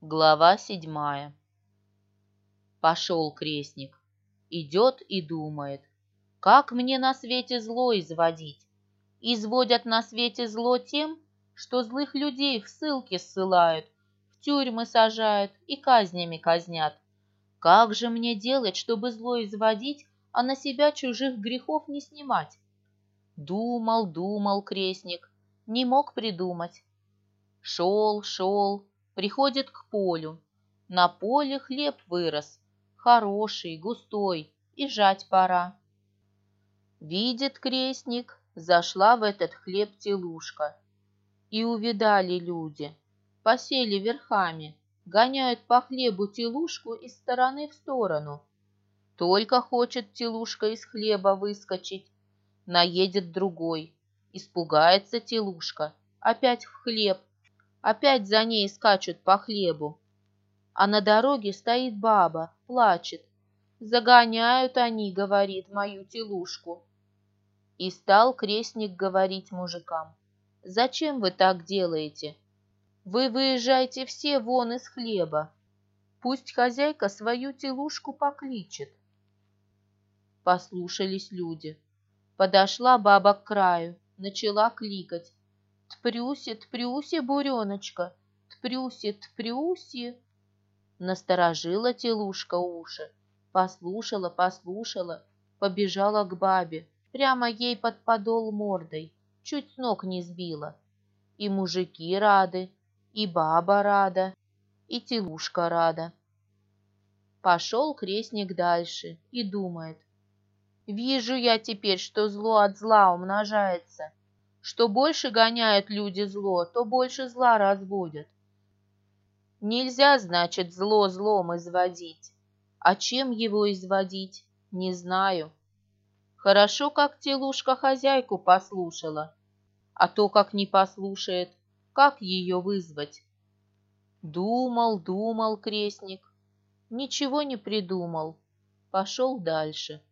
Глава седьмая Пошел крестник, идет и думает, как мне на свете зло изводить? Изводят на свете зло тем, что злых людей в ссылки ссылают, в тюрьмы сажают и казнями казнят. Как же мне делать, чтобы зло изводить, а на себя чужих грехов не снимать? Думал, думал крестник, не мог придумать. Шел, шел, приходит к полю. На поле хлеб вырос, хороший, густой, и жать пора. Видит крестник, зашла в этот хлеб телушка. И увидали люди, посели верхами, гоняют по хлебу телушку из стороны в сторону. Только хочет телушка из хлеба выскочить, наедет другой. Испугается телушка, опять в хлеб, опять за ней скачут по хлебу. А на дороге стоит баба, плачет. Загоняют они, говорит, мою телушку. И стал крестник говорить мужикам, «Зачем вы так делаете? Вы выезжайте все вон из хлеба. Пусть хозяйка свою телушку покличет». Послушались люди. Подошла баба к краю, начала кликать. «Тпрюси, тпрюси, буреночка, тпрюси, тпрюси!» Насторожила телушка уши, послушала, послушала, побежала к бабе, прямо ей под подол мордой, чуть с ног не сбила. И мужики рады, и баба рада, и телушка рада. Пошел крестник дальше и думает. Вижу я теперь, что зло от зла умножается. Что больше гоняют люди зло, то больше зла разводят. Нельзя, значит, зло злом изводить. А чем его изводить, не знаю. Хорошо, как телушка хозяйку послушала, а то, как не послушает, как ее вызвать? Думал, думал крестник, ничего не придумал, пошел дальше.